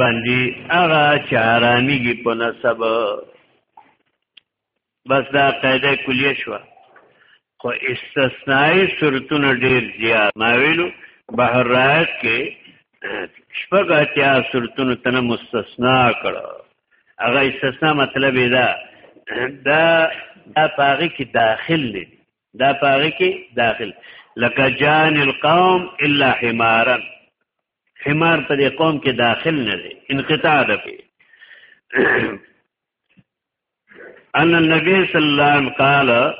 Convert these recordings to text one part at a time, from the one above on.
باندې هغه چارانیږي په نسب بس دا قاعده کلیه شو خو استثنائی صورتونه ډیر زیات ما ویلو بحر رایت کې شپږ اتیا صورتونه تنه مستثنا کړه هغه استثنا مطلب دا دا دا پاغي کې داخل دی دا پاغي کې داخل لکه جان القوم الا حمارا حمار په دې قوم کې داخل نه دی انقطاع ده پی ان النبي صلی الله علیه وسلم قال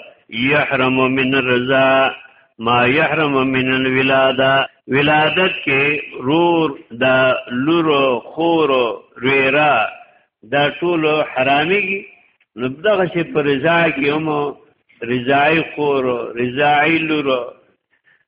يحرم من الرضا ما يحرم من الولاده ولادت کې رور د لور خور ریرا دا ټول حراميږي نو دغه شی پر رضا کې هم رضای خور رضای لور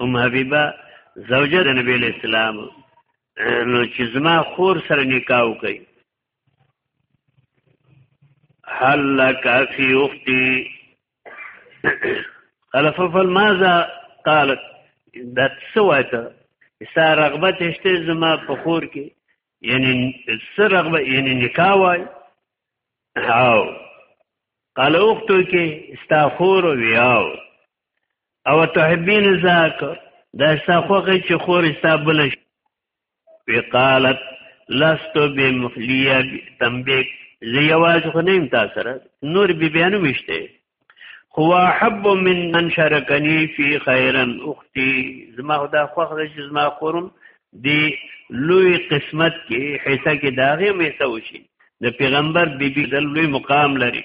ام حبیبه زوجه د نبی اسلام نو چې زما خور سره نکاح وکړي هل لك في اختي قال ففل ماذا قالت دا سوات سا رغبت اشته زما په خور کې یعنی سر رغبت یعنی نکاح وای او قال اختو کې استا خور ویاو او تحبین ذاک دا ستا خوخه چې خور ستا بل شي وی قالت لست بمخلیه تنبیک زه یواز خو نیم تا سره نور بی بیانو مشته خو حب من من شرکنی فی خیرا اختی زما خدا خوخه چې زما خورم دی لوی قسمت کې حصہ کې داغه مې سوشي د پیغمبر بیبي بی د لوی مقام لري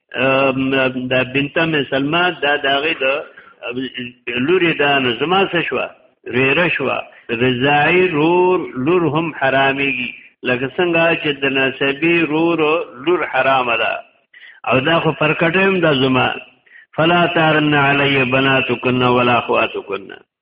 د بنت ام سلمہ دا داغه د لوري دا نو زما څه شو ریره شو رضاعي رور لور هم حراميږي لکه څنګه چې د نسبي رور لور حرام ده او دا خو پرکټه هم د زما فلا تارن علی بناتکن ولا اخواتکن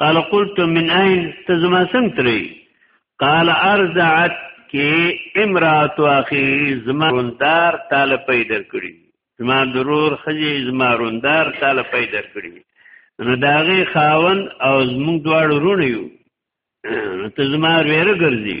قال قلت من اين تزما سنگ تری قال ارزعت کی امرات اخي زما روندار تاله پیدا کړی زما ضرور خجی زما روندار تاله پیدا کړی نو داغه خاون او زمون دواړو رونه یو ته زما ویره ګرځي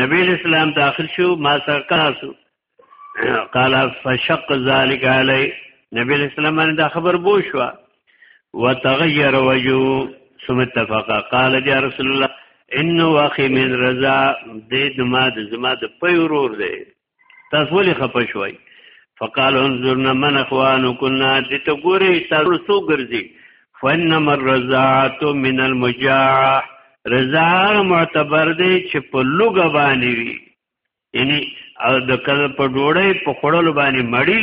نبی اسلام داخل شو ما سره کاسو قال فشق ذلك علی نبی اسلام باندې دا خبر بو شو وتغیر وجو ثم اتفق قال يا رسول الله انه واخي من رضا دې دما د زما د پیورور دی تاسو ولې خپه شوي فقال انظرنا من اخوانكنا دې ته ګوري تاسو څو ګرځي فنما الرزاعت من المجاع رضا معتبر دی چې په لوګ باندې وي یعنی او د کله په ډوړې په خړل باندې مړی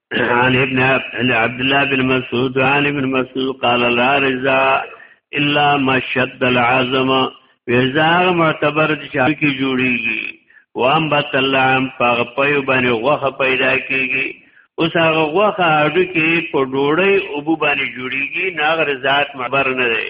عن ابن عبد الله بن مسعود عن ابن مسعود قال لا رضا الا ما شد العظم وزار معتبر دي چې جوړيږي وام بت اللعم پاغ پیو باندې غوخه پیدا کیږي اوس هغه غوخه اډو کې په ډوړی او بو باندې جوړیږي ناغ رضات معبر نه دی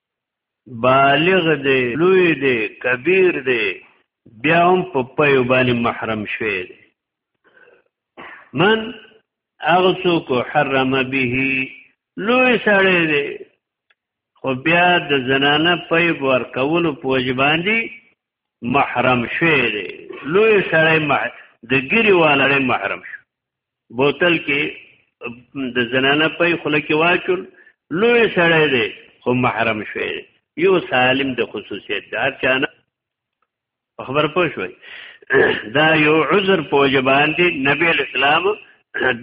بالغ دی لوی دی کبیر دی بیا هم په پیو باندې محرم شوی دی من هغه څوک حرم به لوی سړی دی خو بیا د زنانه پیب ورکولو په وجه باندې محرم شوی دی لوی سړی د ګری والړې محرم شو بوتل کې د زنانه په خله کې واچول لوی سړی دی خو محرم شوی دی یو سالم د خصوصیت دار چانه خبر پوه شوي دا یو عذر په وجه باندې نبی اسلام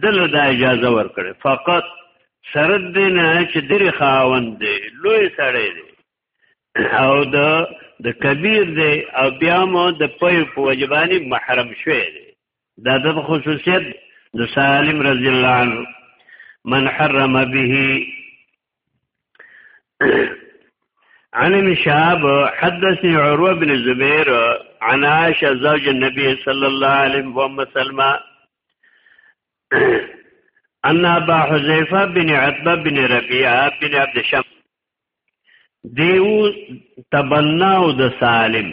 دله دا اجازه ورکړي فقط شرط دی نه چې درې خاوند دی لوی سړی دی او د د کبیر دی او بیا مو د پوی په وجبانی محرم شوی دی دا د خصوصیت د سالم رضی الله عنه من حرم به عن مشاب حدثني عروة بن الزبير عن عائشة زوج النبي صلى الله عليه وسلم ان ابا حذیفه بن عتبه بن ربیعه بن عبد شم دیو تبناو د سالم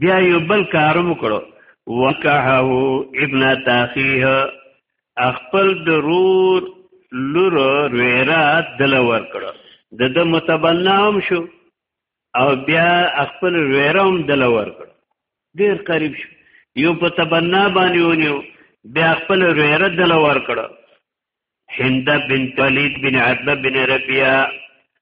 بیا یو بل کارم کړو وکهه ابن تاخیه خپل درور لور ویرا دل ور کړو د د متبنام شو او بیا خپل ویرم دل ور کړو ډیر قریب شو یو په تبنا باندې ونیو بیا خپل ویرا دل ور کړو هند بن طالب بن عتبه بن ربیعه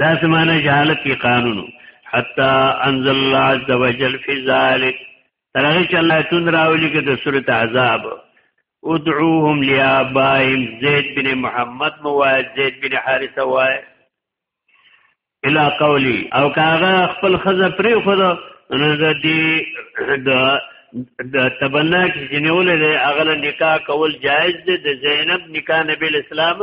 دا سمانه جهالت کې قانونو حتا انزل الله عز وجل فی ذلک ترغه چې الله تون راولي کې د سورته عذاب ادعوهم لآبائهم زید بن محمد موای زید بن حارثه وای الى قولی او کاغه خپل خزه پری خود نو د دې د د تبنا کې جنول له اغل نکاح کول جایز دی د زینب نکاح نبی اسلام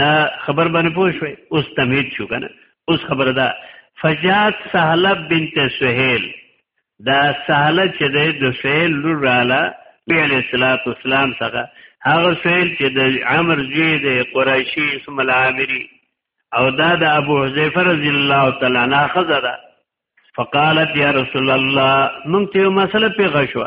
دا خبر باندې پوه شوي اوس تمهید شو کنه اوس خبره ده فجات سهله بنت سهیل دا سهله چې د سهیل لور رااله نبی علیہ الصلوۃ والسلام څخه هغه سهیل چې د عمر زوی د قریشی اسم العامری او دا د ابو حذیفه رضی الله تعالی عنہ خزره فقالت یا رسول الله مونږ ته مسله پیغه شو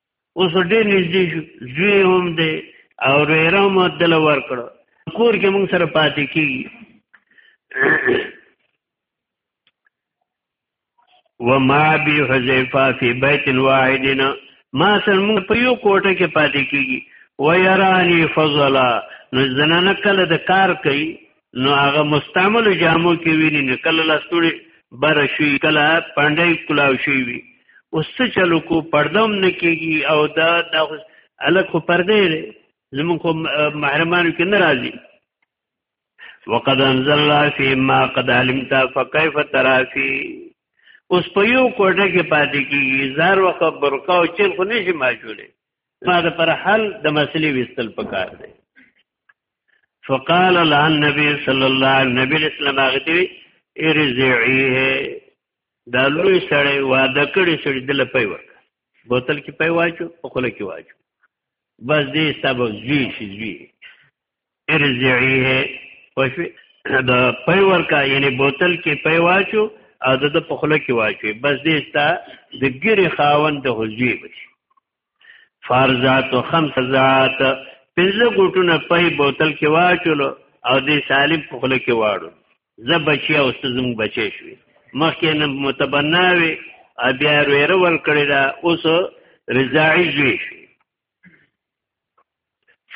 اوس ډېر نږدې شو زوی هم دی او ریره هم دله ورکړو کور کې موږ سره پاتې کیږي وما بي حذيفه في بيت واحد ما سره موږ په یو کوټه کې پاتې کیږي ويراني فضلا نو زنانه کله د کار کوي نو هغه مستعمل جامو کې ویني نه کله لستوړي بر شي کله پاندای کلاو شي وي اوس څه چلو کو پردم نه کیږي او دا د الک خو پردې زمون خو محرمانو کې ناراضي وقد انزل الله في ما قد علمت فكيف ترى في اوس په یو کوټه کې پاتې کیږي زار وخت برقا او چل خو نشي ماجوله ما د پر حل د مسلې وستل پکار دی فقال لها النبي صلى الله عليه نبی اسلام هغه دی ارزعيه دا لوی سړی واده کړی سړی دل پي ورک بوتل کې پي واچو او خله کې واچو بس دې سبب زوی شي زوی ارزعيه خوشوي دا پي ورکا یعنی بوتل کې پي واچو او د په خله کې واچو بس دې ستا د ګری خاوند د حجوی بشي فارزات او خمس ذات پنځه ګټونه پي بوتل کې واچولو او دې سالم په خله کې واړو زه بچي او سزم بچي شوي مخکې نه متبناوي بیا ویره ور کړی دا اوس رضاعي شوي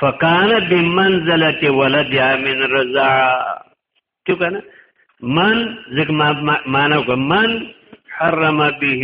فکان بمنزله ولد من رضا تو کنه من ځکه معنا کو من حرم به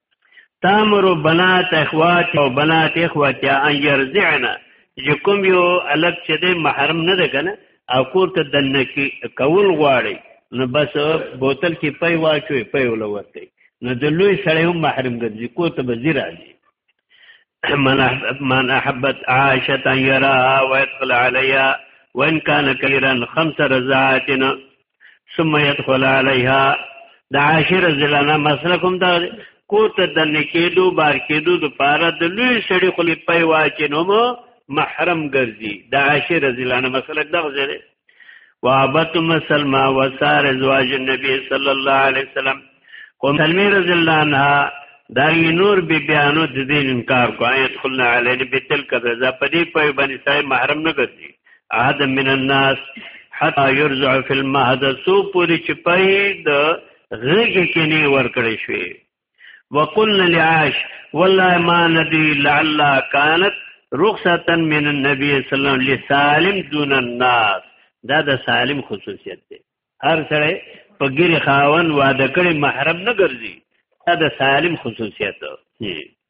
تامرو بنات اخوات او بنات اخوات ان يرزعنا چې کوم یو الګ چې د محرم نه ده کنه او کور ته دنه کی کول غواړي نو بس بوتل کې پي واچوي پي ولورته نو د لوی سړی هم محرم ګرځي کو ته وزیر راځي من احبت من احبت عائشه يرى ويدخل عليها وان كان كثيرا خمس رزعات ثم يدخل عليها د عاشر زلانه مسله کوم دا کوته د نکیدو بار کېدو د پاره د لوی سړي خلی پي واچینو مو محرم ګرځي د عاشر زلانه مسله دغه زره وابت مسلمه وسار زواج النبي صلى الله عليه وسلم کوم سلمی رضی الله عنها دا نور بی بیانو د دین انکار کو آیت خلنا علی بتل کذا پدی په باندې سای محرم نه ګرځي احد من الناس حتا يرجع في المهد سو پوری چپای د غږی کې نه ور کړی شوی وقلنا لعاش والله ما ندري لعل كانت رخصه من النبي صلى الله عليه وسلم لسالم دون الناس دا د سالم خصوصیت دی هر سره په ګری خاون واده کړي محرم نه ګرځي دا د سالم خصوصیت دی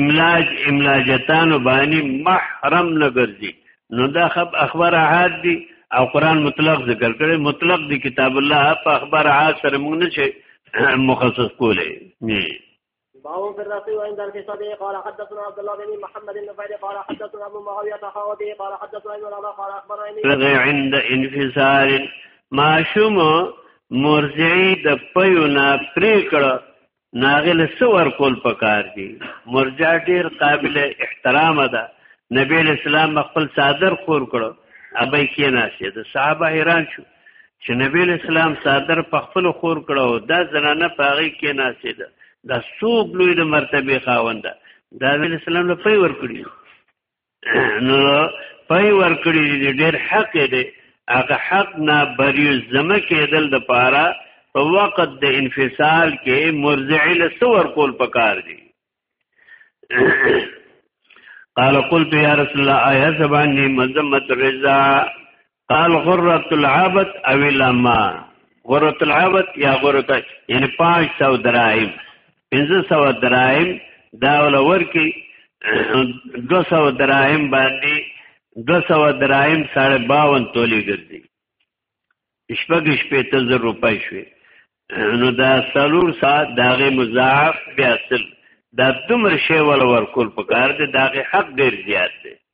املاج املاجتانو باندې محرم نه ګرځي نو دا خب اخبار عاد دي او قران مطلق ذکر کړي مطلق دي کتاب الله په اخبار عاد سره موږ نه شي مخصص کولای نه باو في الرقي وعند الكسبي قال حدثنا عبد الله بن محمد بن فايد قال حدثنا ابو معاويه حاوبي قال حدثنا ابن الله قال اخبرني عند انفصال ماشوم مرزعي د پيونه پرې کړه ناغل څه ورکول پکار دي مرجع ډیر قابل احترام ده نبی اسلام خپل صادر خور کړو ابي کې ناشې د صحابه حیران شو چې نبی اسلام صادر په خپل خور کړو دا زنانه پاغي کې ناشې ده د سوق لوی د مرتبه خاوند ده دا نبی اسلام له پي ور کړی نو پای ورکړي دي ډېر حق دی هغه حق نه بریو زمه کېدل د پاره په وخت د انفصال کې مرجع له څور کول پکار دي قال قلت يا رسول الله ايا سبحاني مذمت الرضا قال غره العبد او لما غره العبد یا غره یعنی 500 دراهم 500 دراهم دا ولور کې 200 دراهم باندې 200 دراهم 52 تولې ګرځي شپږ شپې ته زر روپۍ شوې نو دا سلور ساعت داغه مضاعف بیا اصل دا دومره شی ول ورکول پکار دی داغه حق ډیر زیات دی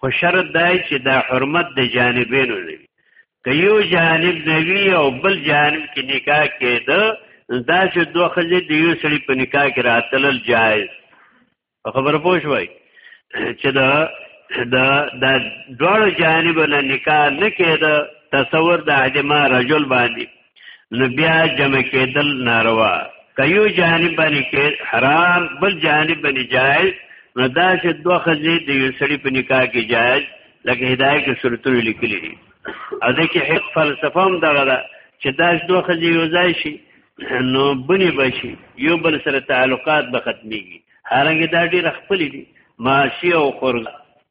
خو شرط دا چې دا حرمت د جانبینو نه وي که یو جانب نه وي او بل جانب کې نکاح کېده دا چې دوه ښځې د یو سړي په نکاح کې راتلل جایز په خبره پوه شوئ چې دا دا دا دواړو جانب نه نکاح نه کېده تصور د عدم رجل باندې نو بیا جمع کېدل ناروا که یو جانب باندې کې حرام بل جانب باندې جائز نو دا چې دوه خزې د یو سړي په نکاح کې جائز لکه هدايه کې صورتونه لیکلي دي او د کې حق فلسفه هم دغه ده چې دا دوه خزې یو ځای شي نو بني بشي یو بل سره تعلقات به ختميږي هرنګ دا ډېر خپل دي معاشي او قرض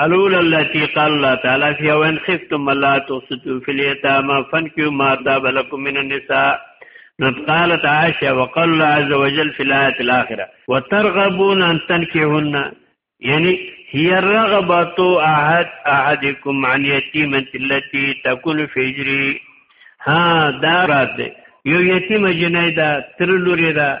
الاولى التي قال الله تعالى فيها وان خفتم الا تفسدوا في اليتامى فانكحوا ما طاب لكم من النساء نعم، قالت عائشه وقال الله عز وجل في الايه الاخره وترغبون ان تنكحون يعني هي الرغبه احد احدكم عن يتيمه التي تكون في اجري ها دا رات یو یتیمه جنای دا تر لوري دا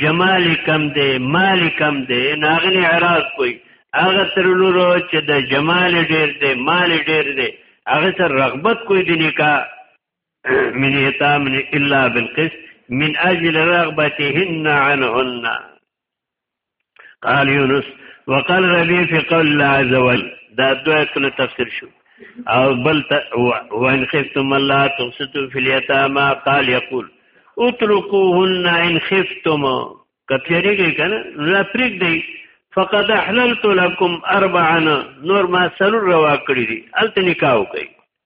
جمال کم دی مال کم دی ناغلی عراض کوي هغه تر لورو چې د جمال ډیر دی مال ډیر دی هغه تر رغبت کوي د نکاح من یتامن الا بالقسط من اجل رغبتهن عنهن قال یونس وقال ربی فی قول الله عز وجل دا دوه آیتونه تفسیر شو او بل ت... و... وان خفتم الله تقسطوا فی الیتاما قال یقول اترکوهن ان خفتم کتیری گئی کنه لا پریک دی فقد احللت لكم اربعا نور ما سرور روا کړی دي الته نکاح کوي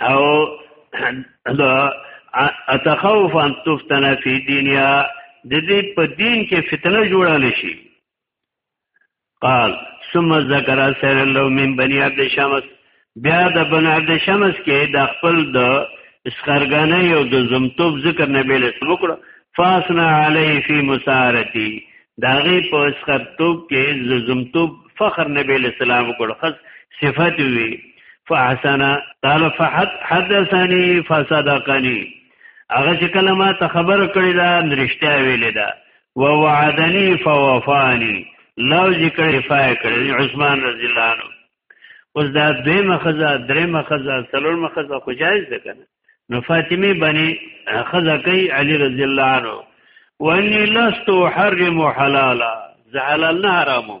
او دا اتخوف ان تفتن فی دنیا د دې په دین کې فتنه جوړه نشي قال ثم ذکر سر الله من بنی عبد شمس بیا د بنی عبد شمس کې د خپل د اسخرګانې او د زمتوب ذکر نبی له وکړه فاسنا علی فی مسارتی داغه په اسخرتوب کې زمتوب فخر نبی له سلام وکړه خاص صفات وی فاحسن قال فحد حدثني فصدقني هغه چې کله ما ته خبر کړی دا رښتیا ویلې ده ووعدني فوفاني لو ذکر کفایه کړی عثمان رضی الله عنه اوس دا دوی مخزه درې مخزه څلور مخزه خو جایز ده کنه نو فاطمه بني خزه کوي علي رضی الله عنه واني لست حرم حلالا زعل نه حرامم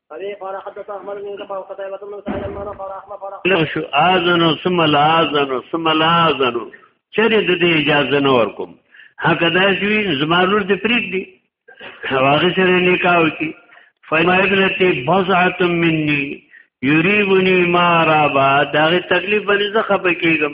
ابي قال حدث احمد بن يوسف وقتيبة بن سعيد المعنى قال احمد قال نو شو اذن ثم لا اذن ثم لا اذن چرې د دې اجازه نه ورکوم هغه دا شوی زمارور دې پریک دي هغه سره نکاح وکي فما ابنتي بضعه مني يريبني ما رابا دا غي تکلیف باندې زه خپه کیږم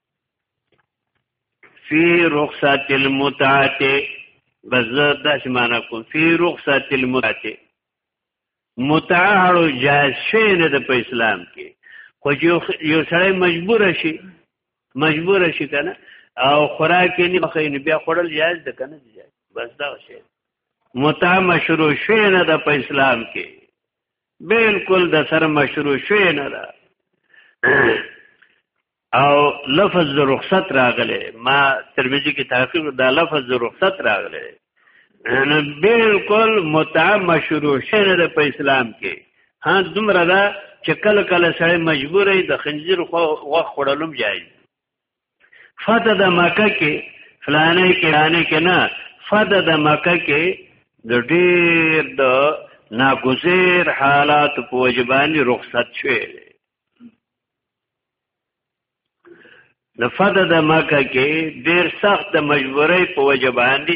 فی رخصت المتعت بس داس معنا کوم فی رخصت المتعت متعهر جائز شی نه د په اسلام کې خو یو سړی مجبور شي مجبور شي کنه او خوراک یې نه خو بیا خورل جائز ده کنه جائز بس دا شی متع مشروع شی نه د په اسلام کې بالکل د سر مشروع شی نه ده او لفظ د رخصت راغلی ما ترمذی کې تحقیق دا لفظ د رخصت راغلی نو بالکل متع مشروع شنه ده په اسلام کې ها دومره ده چې کله کله سړی مجبور دی د خنجر خو وخت خړلوم جایز فته د مکه کې فلانه کې رانه کې نه فته د مکه کې د ډېر د ناګزیر حالات په وجبانی رخصت شوی د فتح د مکه کې ډیر سخت د مجبورۍ په وجه باندې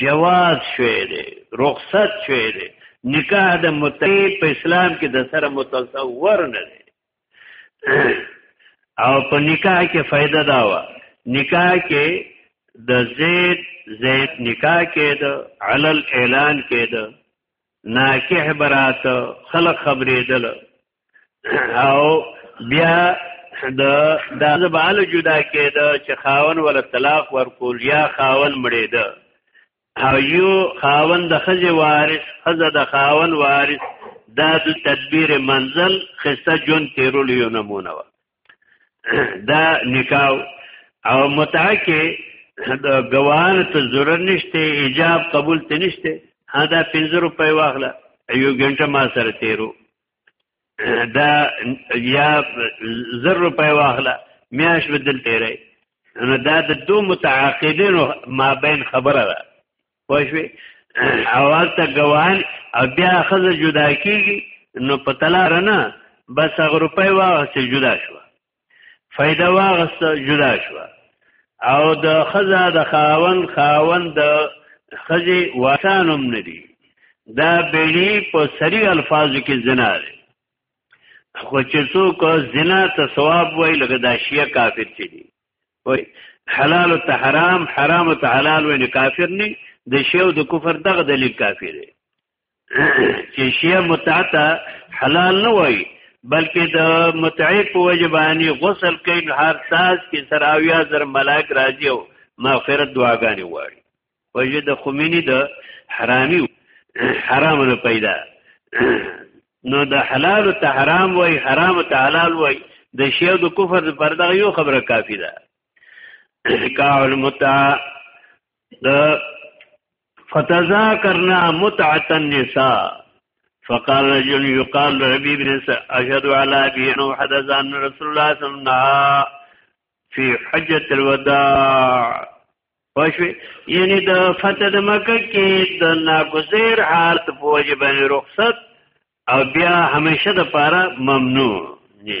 جواز شوی دی رخصت شوی دی نکاح د متعی په اسلام کې د سره متصور نه دی او په نکاح کې فائدہ دا و نکاح کې د زید زید نکاح کې د علل اعلان کې د ناکح برات خلق خبرې دل او بیا د دا زبال جدا کېده چې خاون ول طلاق ورکول یا خاون مړې ده او یو خاون د خزه وارث خزه د خاون وارث دا د تدبیر منزل خسته جون تیرول یو نمونه و دا نکاح او متعه کې د ګوان ته ضرورت نشته ایجاب قبول ته نشته دا 50 روپۍ واخله یو غنټه ما سره تیرو دا یا زر روپۍ واخله میاش بدل تیرې نو دا د دو متعاقدین ما بین خبره ده پښوی اول ته ګوان او بیا خزه جدا کیږي نو په تلار نه بس هغه روپۍ واغسته جدا شو فائدہ واغسته جدا شو او د خزا د خاون خاون د خزي واسانم ندي دا بیلی په سری الفاظو کې زنا دی خو چې څوک زنا ته ثواب وای لکه دا شیعه کافر چي دي وای حلال ته حرام حرام ته حلال وای نه کافر نه د شیو د کفر دغه دلیل کافر دی چې شی متعتا حلال نه وای بلکې د متعی په وجبانی غسل کین هر ساز کې سراویا زر ملائک راځي او مغفرت دعاګانې وایي وجه د خمینی د حرامي حرام نه پیدا نو د حلال ته حرام وای حرام ته حلال وای د شیو د کفر پر دغه یو خبره کافی ده کاول متع د فتذاکرنا متعه النساء فقال رجل يقال لابي بن اشهد على ابي انه حدث ان رسول الله صلى الله عليه وسلم في حجه الوداع پښوی یعنی د فتح د مکه کې د ناګزیر حالت په وجه باندې رخصت او بیا همیشه د پاره ممنوع دي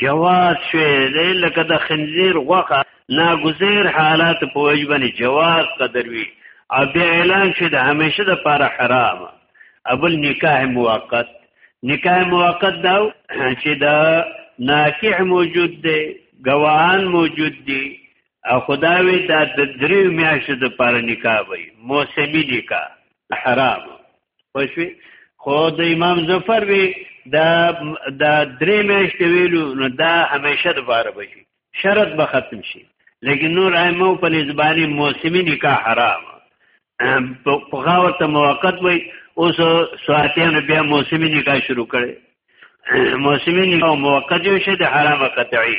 جواز شوی دی لکه د خنزیر غوخه ناګزیر حالات په وجبنې جواز قدر وی او بیا اعلان شي د همیشه د پاره حرام ابل نکاح موقت نکاح موقت دا چې دا ناکح موجود دی گواهان موجود دی او خداوی دا د دریو میاشتو د پاره نکاح وي موسمی نکاح حرام پښوی خو د امام ظفر وی دا دا درې میاشتې ویلو نو دا همیشه د بار بشي شرط به ختم شي لیکن نور ائمه په نسبانی موسمی نکاح حرام په غاوه ته موقت وای اوس سواتیان بیا موسمی نکاح شروع کړي موسمی نکاح موقت یو شی د حرام قطعی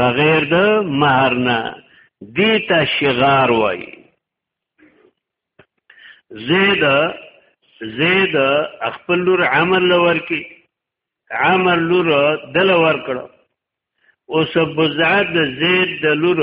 بغیر د مہر نه دی ته شغار وای زید زید خپل لور عمر لور کی عمر لور دل ور کړو اوس بزعه د زید د لور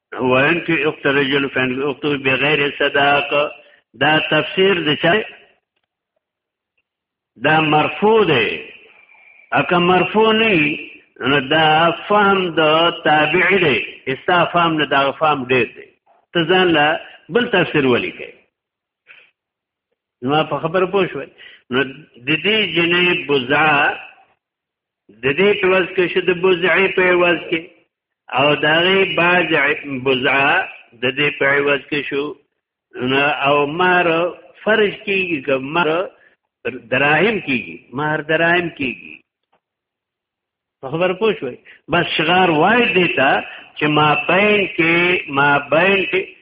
وان کې اخت رجل فن اخت بغیر صداق دا تفسیر د چا دا مرفوع دی اکه مرفوع نه نو دا فهم د تابع دی استا فهم نه دا فهم ډیر دی ته ځان لا بل تفسیر ولي کوي نو په خبره پوه شو نو د دې جنې بوزا د دې په وز کې شو د بزعې په وز کې او دغه باز بزعه د دې په وز کې شو او مار فرج کیږي که مار دراهم کیږي مار دراهم کیږي خبر پوه شوي بس شغار وای دیتا چې ما بین کې ما بین کې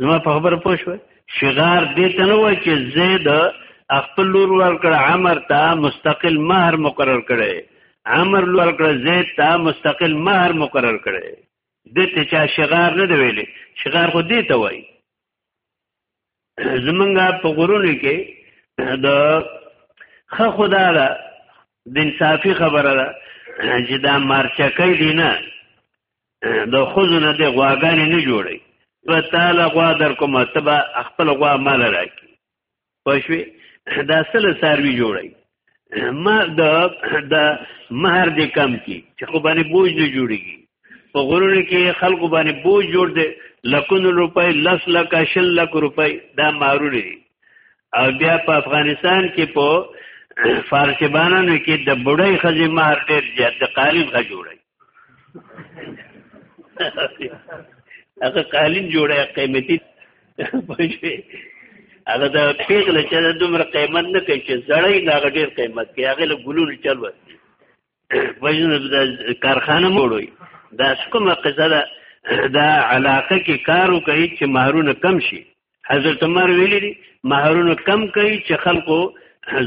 زما په خبره پوه شوئ شغار دې ته نه وای چې زید خپل لور ورکړ عمر ته مستقل مہر مقرر کړي عمر لور کړ زید ته مستقل مہر مقرر کړي دې ته چا شغار نه دی ویلي شغار خو دې ته وای زمونږ په غرونو کې د خه خدا ده د انصافي خبره ده چې دا مارچکې دي نه د خوځو نه د غواګانې نه جوړي په تعالی غوا در کوم تبا خپل غوا مال راکي پښوی دا سل ساروي جوړي ما د د مہر دې کم کی چې خو باندې بوج نه جوړیږي په غرونو کې خلکو باندې بوج جوړ دی لکون روپۍ لس لک شل لک روپۍ دا مارونه دي او بیا په افغانستان کې په فارسیبانانو کې د بډای خزې مہر ډېر زیات د قالین غ جوړي هغه قالین جوړه قیمتي پښې هغه د پیغله چې د دومره قیمت نه کوي چې زړی نه ډیر قیمت کوي هغه له ګلونو چل وسی وژن د کارخانه موړوي دا کومه قصه ده دا علاقه کې کارو کوي چې مہرونه کم شي حضرت عمر ویلي دي مہرونه کم کوي چې خلکو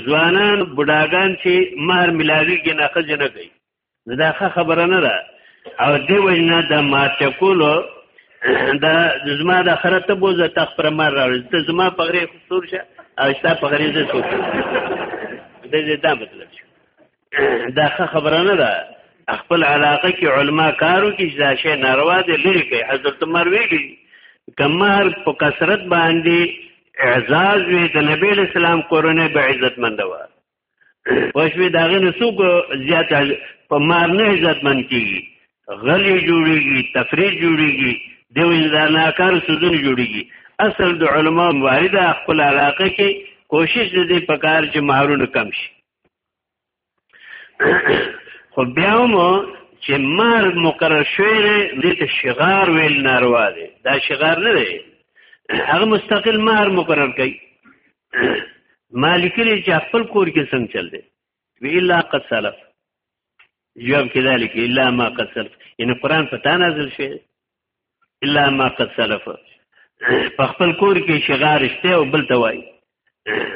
ځوانان بډاګان چې مہر ملاوي کې نه خځنه کوي دا ښه خبره نه ده او دی وینا د مارچکولو دا زما د خره ته بوزه تا خپل مر راوړل ته زما په غری خسور شه او ستا په غری زه سور دا دې دا مطلب شو دا ښه خبره نه ده خپل علاقه کې علما کارو کې دا شی ناروا دی لري کوي حضرت عمر ویلي کمر په کثرت باندې اعزاز وی د نبی اسلام کورونه به عزت مند و پښوی دا غنه سوق زیات په مار نه عزت من کیږي غلی جوړیږي تفریح جوړیږي د ویناکار سودن جوړیږي اصل د علما وارده خپل علاقه کې کوشش دې په کار چې مارونه کم شي خو بیا مو چې مار مقرر شوی دی د شغار ویل ناروا دی دا شغار نه دی هغه مستقل مار مقرر کړي ما لیکلی چې خپل کور کې څنګه چل دی وی الا قد سلف جواب کذلك الا ما قد سلف یعنی قران په تا نازل شوی الا ما قد سلف په خپل کور کې شغار شته او بل ته وای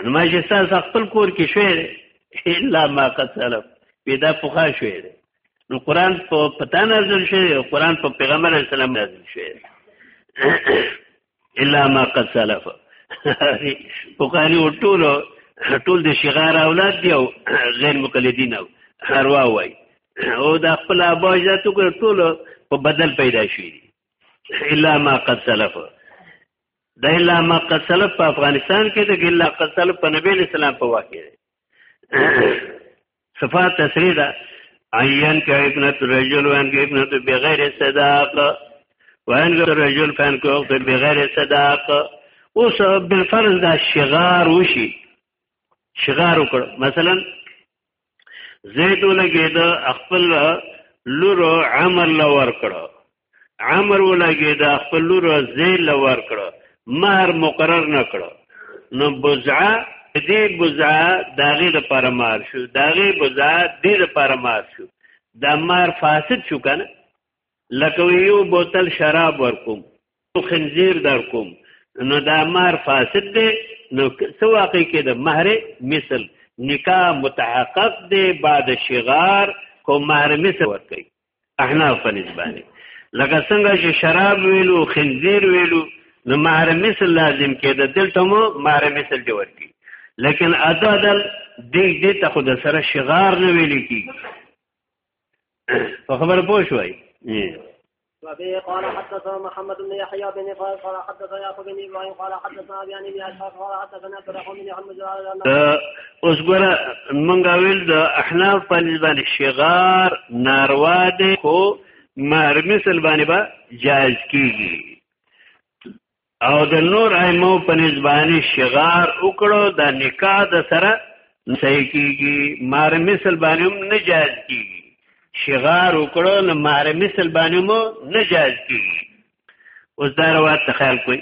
نو ما چې تاسو خپل کور کې شوی الا ما قد سلف پیدا پوخا شوی نو قران په پتا نازل شوی قران په پیغمبر اسلام نازل شوی الا ما قد سلف وقانی او ټول ټول د شغار اولاد دی او غیر مقلدین او هروا وای او د خپل ابا ذاتو کو ټول په بدل پیدا شي الا ما قد سلف دا الا ما قد سلف په افغانستان کې د الا قد سلف په نبی اسلام په واقع صفات تسریع ده عین کا ابنت رجل وان کا ابنت بغیر صداق وان کا رجل فان کا اخت بغیر صداق اوس بالفرض دا شغار وشي شغار وکړ مثلا زید لګید خپل لور عمل لور کړو عمر ولګي دا خپل لور زیل ور کړو مہر مقرر نه کړو نو بزعه دې بزعه داغه د پر مار شو داغه بزعه دې د پر مار شو دا مار فاسد شو کنه لکه یو بوتل شراب ورکوم او خنزیر در کوم نو دا مار فاسد دی نو سو واقع کې د مہر مثل نکاح متحقق دی بعد شغار کو مہر مثل ورکړي احناف په نسبانه لکه څنګه چې شراب ویلو خنزیر ویلو نو مہر مثل لازم کېده دلته مو مہر مثل دی ورکی لیکن ادا دل دې دې ته خود سره شغار نه ویل کی په خبر پوه شوي وفيه قال حدثنا محمد بن يحيى بن فاضل قال حدثنا يعقوب بن ابراهيم قال حدثنا ابي عن ابي اشعث قال حدثنا عبد الرحمن بن عمرو اوس ګوره مونږ ویل د احناف په نسبت شغار ناروا دی خو مهر مثل باندې با جائز کیږي او د نور ائمه په نسبت شغار وکړو د نکاح د سره صحیح کیږي مهر مثل باندې هم نه جائز کیږي شغار وکړو نو مهر مثل باندې مو نه جائز کیږي اوس دا روایت خیال کوئ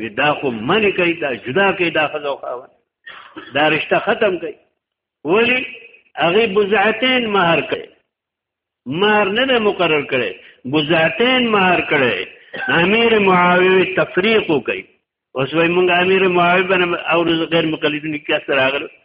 وی دا خو منی کوي دا جدا کوي دا خزو خاون دا رشتہ ختم کوي ولی هغه بزعتین مہر کوي مہر نه مقرر کړي بزعتین مہر کړي امیر معاویه تفریق کوي اوس وای مونږ امیر معاویه باندې او غیر مقلدین کې اثر راغل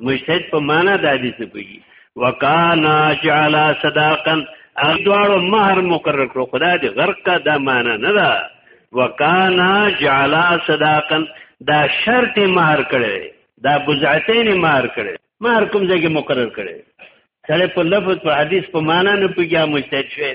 مجتهد په معنا د حدیث نه پوهیږي وکانا جعل صداقا اګدواړو مہر مقرر کړو خدای دې غرق کا دا معنا نه ده وکانا جعل صداقا دا شرط مہر کړي دا بزعتین مہر کړي مہر کوم ځای کې مقرر کړي سره په لفظ په حدیث په معنا نه پوهیږي مجتهد شوی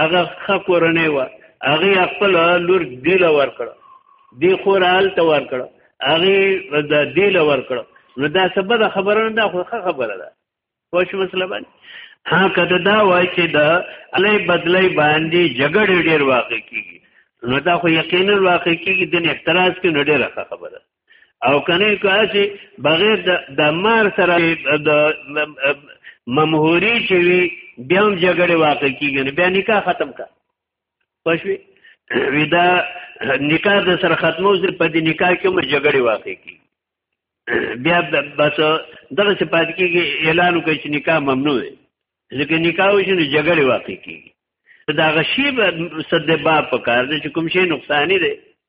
هغه ښه کورنۍ وه هغې خپله لور دیله ورکړه دې خور هلته ورکړه هغې د دیله ورکړه نو دا څه بده خبره نه ده خو ښه خبره ده پوه شو مسله باندې ها که ته دا وایې چې د هلۍ بدلۍ باندې جګړې ډېر واقع کېږي نو دا خو یقینا واقع کېږي دین اعتراض کې نو ډېره ښه خبره او کنه کاسي بغیر د دمار سره د ممهوري چې وي بیا هم جګړه واقع کیږي بیا نکاح ختم کا پښوی ودا نکاح د سره ختمو سره په دې نکاح کې مو جګړه واقع کیږي بیا بس دغه څه پات کیږي اعلان کوي چې نکاح ممنوع دی ځکه نکاح وشي نو جګړه واقع کیږي دا غشي به صد باب پکار دی چې کوم شي نقصان دی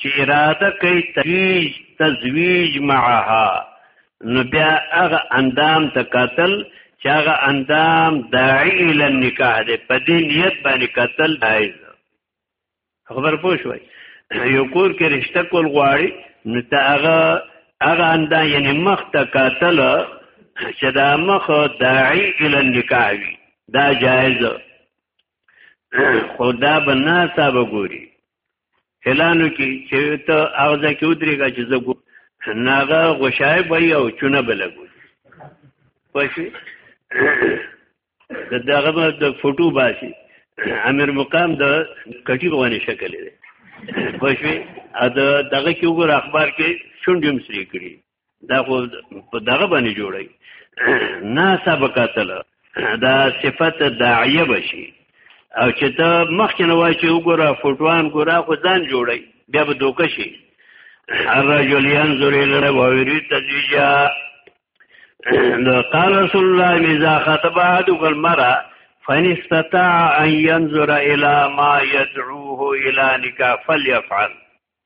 چې اراده کوي تزویج تزویج معها نو بیا هغه اندام ته قتل چې هغه اندام داعی ال نکاح دی په دې نیت باندې قتل جایز خبر پوه شوي یو کور کې رشتہ کول غواړي نو ته هغه هغه اندام یعنی مخ ته قتل چې دا مخ داعی ال نکاح وي دا جایز خدا بنا صاحب ګوري اعلانو کې چې ته هغه ځکه ودرېږه چې زه ناغه غشای به یو چونه بلګو پښې دغه د فوټو باسي امیر مقام د کټي باندې شکل لري پښې ا دغه کې وګور اخبار کې شونډې هم سری کړی دا خو په دغه باندې جوړي نه سبق تل دا صفت داعیه بشي او چې ته مخکې نه وای چې وګوره فوټوان ګوره خو ځان جوړي بیا به دوکه شي الرجل ينظر الى الغير تزويجا قال رسول الله اذا خطب احدك المرأة فان استطاع ان ينظر الى ما يدعوه الى نکاح فليفعل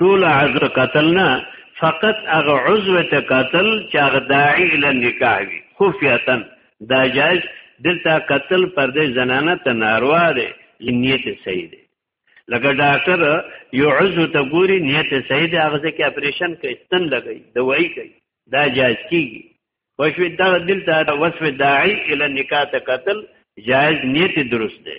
ټول عضو قتل نه فقط هغه عضو ته قتل چې هغه داعی ال نکاح وي خفیتا دا جایز دلته قتل پر دې زنانه ته ناروا دی نیت صحیح دی لکه ډاکټر یو عضو ته ګوري نیت صحیح دی هغه ځکه اپریشن کوي ستن لګي دوايي کوي دا جایز کیږي خوشوي دا دلته وصف داعی ال نکاح ته قتل جایز نیت درست دی